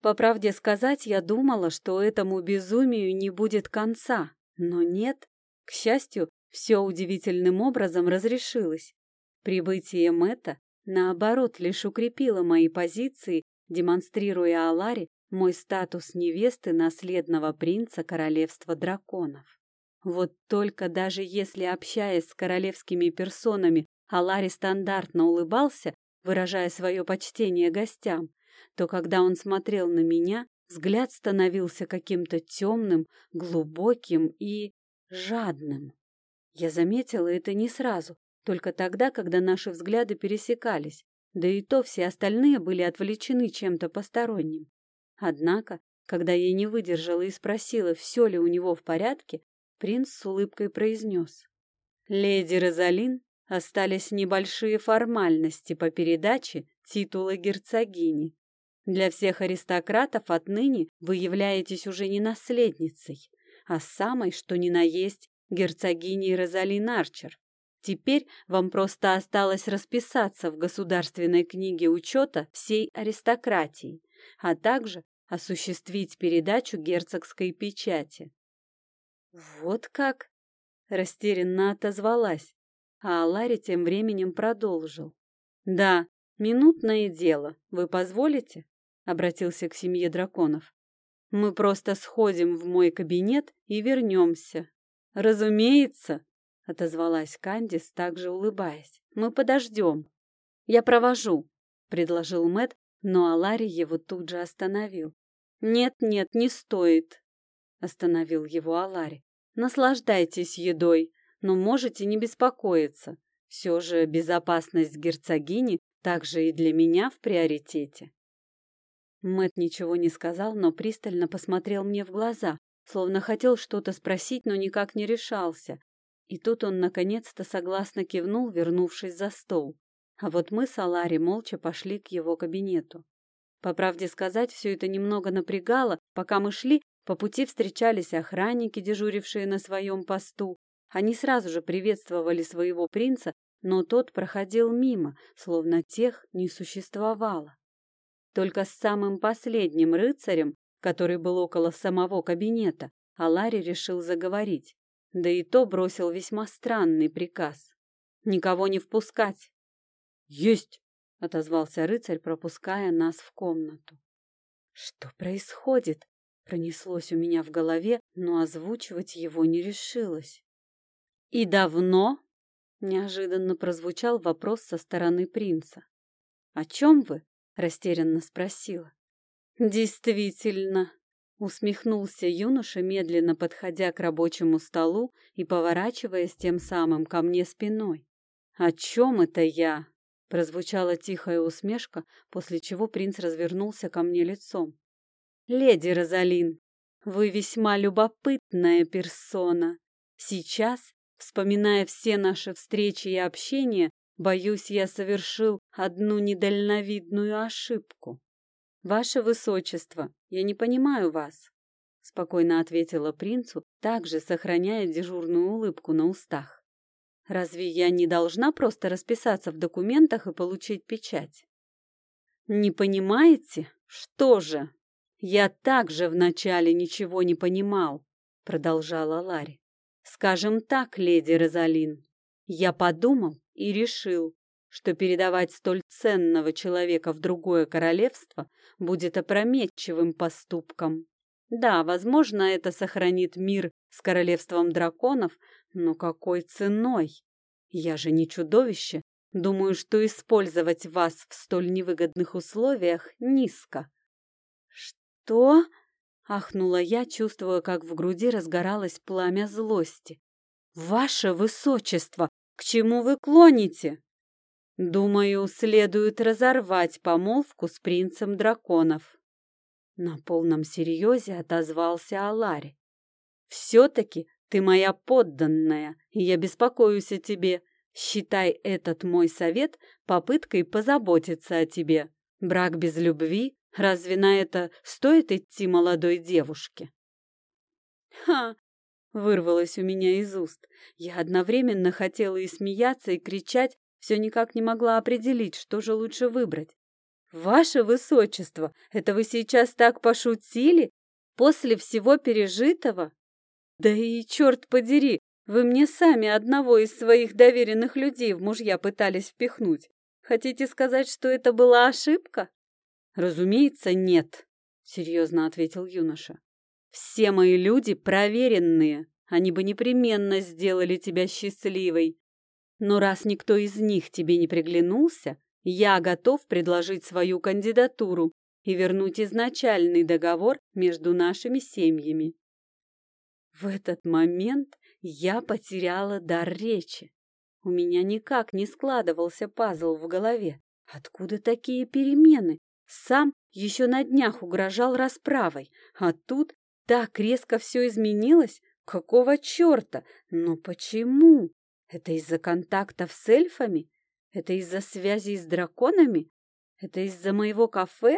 По правде сказать, я думала, что этому безумию не будет конца, но нет. К счастью, все удивительным образом разрешилось. Прибытие Мэтта, наоборот, лишь укрепило мои позиции, демонстрируя Аларе мой статус невесты наследного принца королевства драконов. Вот только даже если, общаясь с королевскими персонами, Алари стандартно улыбался, выражая свое почтение гостям, то когда он смотрел на меня, взгляд становился каким-то темным, глубоким и жадным. Я заметила это не сразу, только тогда, когда наши взгляды пересекались, да и то все остальные были отвлечены чем-то посторонним. Однако, когда я не выдержала и спросила, все ли у него в порядке, принц с улыбкой произнес. «Леди Розалин, остались небольшие формальности по передаче титула герцогини. Для всех аристократов отныне вы являетесь уже не наследницей, а самой, что ни на есть, герцогиней Розалин Арчер. Теперь вам просто осталось расписаться в государственной книге учета всей аристократии, а также осуществить передачу герцогской печати. Вот как? Растерянно отозвалась, а Алари тем временем продолжил. Да, минутное дело, вы позволите? Обратился к семье драконов. Мы просто сходим в мой кабинет и вернемся. Разумеется, отозвалась Кандис, также улыбаясь. Мы подождем. Я провожу, предложил Мэт, но Алари его тут же остановил. Нет, нет, не стоит, остановил его Алари. Наслаждайтесь едой, но можете не беспокоиться. Все же безопасность герцогини также и для меня в приоритете. Мэт ничего не сказал, но пристально посмотрел мне в глаза, словно хотел что-то спросить, но никак не решался. И тут он наконец-то согласно кивнул, вернувшись за стол. А вот мы с Алари молча пошли к его кабинету. По правде сказать, все это немного напрягало. Пока мы шли, по пути встречались охранники, дежурившие на своем посту. Они сразу же приветствовали своего принца, но тот проходил мимо, словно тех не существовало. Только с самым последним рыцарем, который был около самого кабинета, Алари решил заговорить. Да и то бросил весьма странный приказ. Никого не впускать. «Есть!» — отозвался рыцарь, пропуская нас в комнату. «Что происходит?» — пронеслось у меня в голове, но озвучивать его не решилась. «И давно?» — неожиданно прозвучал вопрос со стороны принца. «О чем вы?» Растерянно спросила. Действительно, усмехнулся юноша, медленно подходя к рабочему столу и поворачиваясь тем самым ко мне спиной. О чем это я? прозвучала тихая усмешка, после чего принц развернулся ко мне лицом. Леди Розалин, вы весьма любопытная персона. Сейчас, вспоминая все наши встречи и общение, Боюсь, я совершил одну недальновидную ошибку. Ваше высочество, я не понимаю вас, спокойно ответила принцу, также сохраняя дежурную улыбку на устах. Разве я не должна просто расписаться в документах и получить печать? Не понимаете? Что же? Я также вначале ничего не понимал, продолжала Ларри. Скажем так, леди Розалин, я подумал, и решил, что передавать столь ценного человека в другое королевство будет опрометчивым поступком. Да, возможно, это сохранит мир с королевством драконов, но какой ценой? Я же не чудовище. Думаю, что использовать вас в столь невыгодных условиях низко. Что? Ахнула я, чувствуя, как в груди разгоралось пламя злости. «Ваше высочество, к чему вы клоните? Думаю, следует разорвать помолвку с принцем драконов. На полном серьезе отозвался Алари. Все-таки ты моя подданная, и я беспокоюсь о тебе. Считай этот мой совет попыткой позаботиться о тебе. Брак без любви, разве на это стоит идти молодой девушке? Ха, Вырвалось у меня из уст. Я одновременно хотела и смеяться, и кричать, все никак не могла определить, что же лучше выбрать. Ваше Высочество, это вы сейчас так пошутили? После всего пережитого? Да и черт подери, вы мне сами одного из своих доверенных людей в мужья пытались впихнуть. Хотите сказать, что это была ошибка? Разумеется, нет, серьезно ответил юноша. Все мои люди проверенные, они бы непременно сделали тебя счастливой. Но раз никто из них тебе не приглянулся, я готов предложить свою кандидатуру и вернуть изначальный договор между нашими семьями. В этот момент я потеряла дар речи. У меня никак не складывался пазл в голове. Откуда такие перемены? Сам еще на днях угрожал расправой, а тут так резко все изменилось? Какого черта? Но почему? Это из-за контактов с эльфами? Это из-за связи с драконами? Это из-за моего кафе?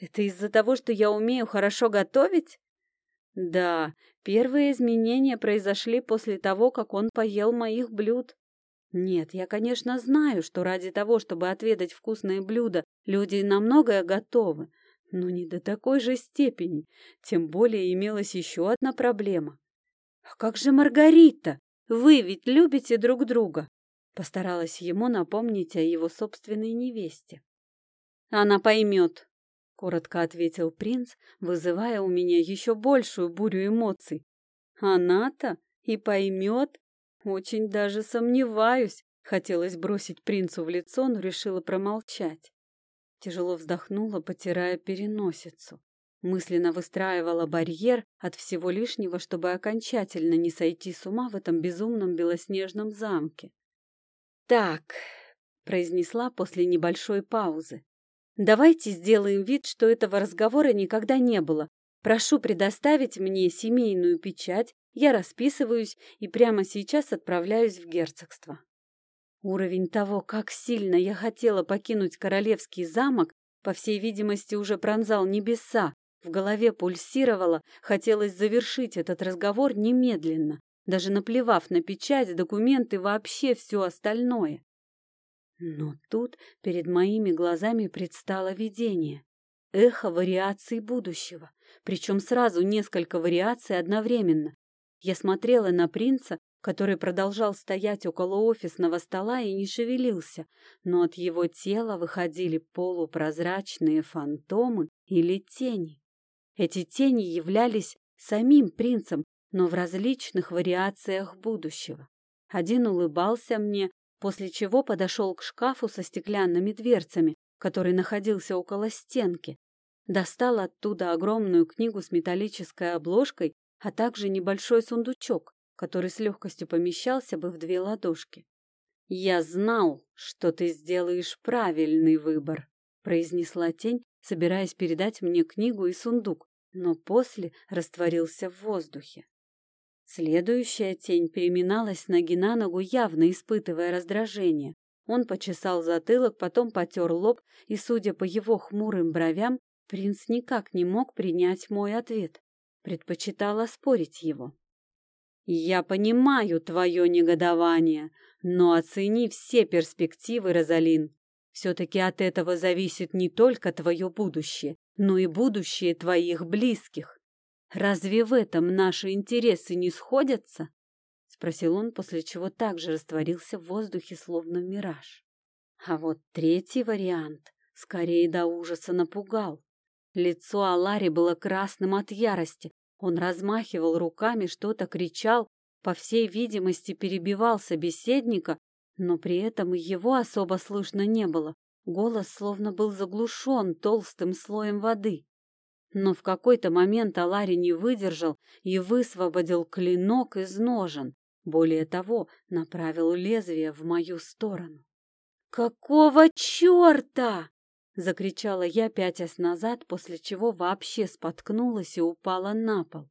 Это из-за того, что я умею хорошо готовить? Да, первые изменения произошли после того, как он поел моих блюд. Нет, я, конечно, знаю, что ради того, чтобы отведать вкусные блюда, люди на многое готовы, но не до такой же степени. Тем более имелась еще одна проблема. «А как же Маргарита? Вы ведь любите друг друга!» Постаралась ему напомнить о его собственной невесте. «Она поймет», — коротко ответил принц, вызывая у меня еще большую бурю эмоций. «Она-то и поймет?» Очень даже сомневаюсь. Хотелось бросить принцу в лицо, но решила промолчать. Тяжело вздохнула, потирая переносицу. Мысленно выстраивала барьер от всего лишнего, чтобы окончательно не сойти с ума в этом безумном белоснежном замке. «Так», — произнесла после небольшой паузы, — «давайте сделаем вид, что этого разговора никогда не было. Прошу предоставить мне семейную печать я расписываюсь и прямо сейчас отправляюсь в герцогство. Уровень того, как сильно я хотела покинуть королевский замок, по всей видимости, уже пронзал небеса. В голове пульсировало, хотелось завершить этот разговор немедленно, даже наплевав на печать, документы, вообще все остальное. Но тут перед моими глазами предстало видение. Эхо вариаций будущего, причем сразу несколько вариаций одновременно, я смотрела на принца, который продолжал стоять около офисного стола и не шевелился, но от его тела выходили полупрозрачные фантомы или тени. Эти тени являлись самим принцем, но в различных вариациях будущего. Один улыбался мне, после чего подошел к шкафу со стеклянными дверцами, который находился около стенки, достал оттуда огромную книгу с металлической обложкой а также небольшой сундучок, который с легкостью помещался бы в две ладошки. «Я знал, что ты сделаешь правильный выбор», — произнесла тень, собираясь передать мне книгу и сундук, но после растворился в воздухе. Следующая тень переминалась ноги на ногу, явно испытывая раздражение. Он почесал затылок, потом потер лоб, и, судя по его хмурым бровям, принц никак не мог принять мой ответ предпочитала спорить его. «Я понимаю твое негодование, но оцени все перспективы, Розалин. Все-таки от этого зависит не только твое будущее, но и будущее твоих близких. Разве в этом наши интересы не сходятся?» — спросил он, после чего также растворился в воздухе, словно мираж. А вот третий вариант скорее до ужаса напугал. Лицо Алари было красным от ярости, он размахивал руками, что-то кричал, по всей видимости, перебивал собеседника, но при этом его особо слышно не было. Голос словно был заглушен толстым слоем воды. Но в какой-то момент Алари не выдержал и высвободил клинок из ножен. Более того, направил лезвие в мою сторону. «Какого черта?» Закричала я, пятясь назад, после чего вообще споткнулась и упала на пол.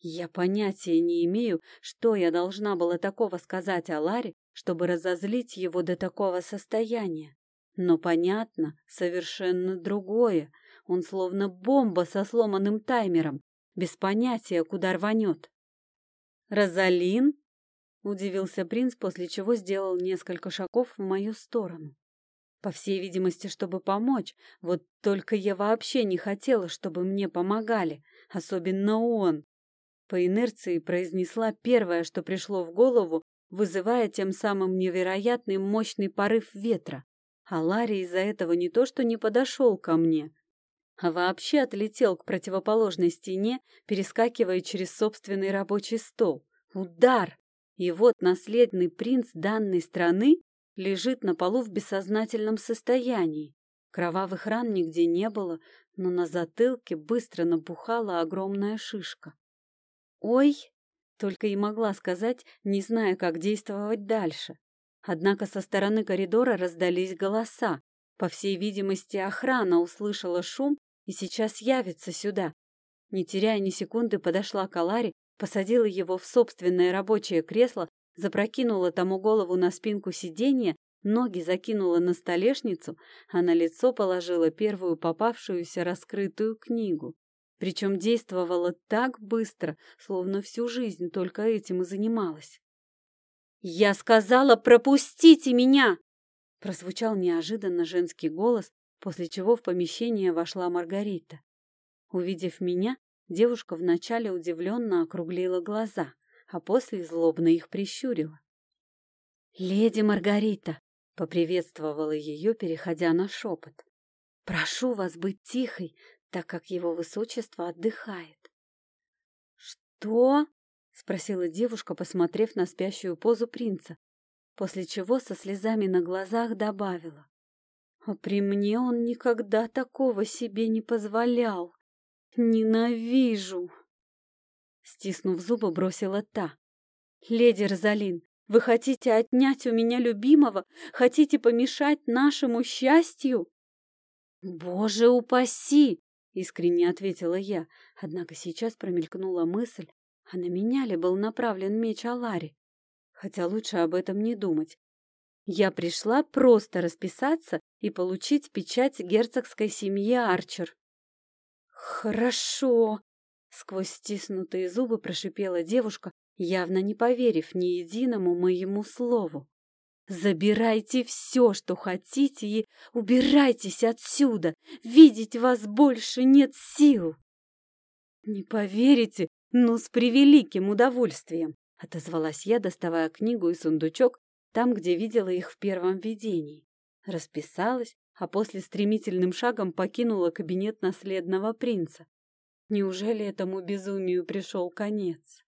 Я понятия не имею, что я должна была такого сказать о Ларе, чтобы разозлить его до такого состояния. Но понятно, совершенно другое. Он словно бомба со сломанным таймером, без понятия, куда рванет. «Розалин?» — удивился принц, после чего сделал несколько шагов в мою сторону. По всей видимости, чтобы помочь. Вот только я вообще не хотела, чтобы мне помогали. Особенно он. По инерции произнесла первое, что пришло в голову, вызывая тем самым невероятный мощный порыв ветра. А Ларри из-за этого не то что не подошел ко мне, а вообще отлетел к противоположной стене, перескакивая через собственный рабочий стол. Удар! И вот наследный принц данной страны лежит на полу в бессознательном состоянии. Кровавых ран нигде не было, но на затылке быстро набухала огромная шишка. «Ой!» — только и могла сказать, не зная, как действовать дальше. Однако со стороны коридора раздались голоса. По всей видимости, охрана услышала шум и сейчас явится сюда. Не теряя ни секунды, подошла к Аларе, посадила его в собственное рабочее кресло, запрокинула тому голову на спинку сиденья, ноги закинула на столешницу, а на лицо положила первую попавшуюся раскрытую книгу. Причем действовала так быстро, словно всю жизнь только этим и занималась. «Я сказала, пропустите меня!» Прозвучал неожиданно женский голос, после чего в помещение вошла Маргарита. Увидев меня, девушка вначале удивленно округлила глаза, а после злобно их прищурила. «Леди Маргарита!» — поприветствовала ее, переходя на шепот. «Прошу вас быть тихой, так как его высочество отдыхает». «Что?» — спросила девушка, посмотрев на спящую позу принца, после чего со слезами на глазах добавила. А при мне он никогда такого себе не позволял. Ненавижу. Стиснув зубы, бросила та. Леди Розалин, вы хотите отнять у меня любимого? Хотите помешать нашему счастью? Боже упаси! Искренне ответила я, однако сейчас промелькнула мысль, а на меня ли был направлен меч Алари? Хотя лучше об этом не думать. Я пришла просто расписаться и получить печать герцогской семьи Арчер. Хорошо, сквозь стиснутые зубы прошипела девушка, явно не поверив ни единому моему слову. Забирайте все, что хотите, и убирайтесь отсюда. Видеть вас больше нет сил. Не поверите, но с превеликим удовольствием, отозвалась я, доставая книгу и сундучок, там, где видела их в первом видении. Расписалась, а после стремительным шагом покинула кабинет наследного принца. Неужели этому безумию пришел конец?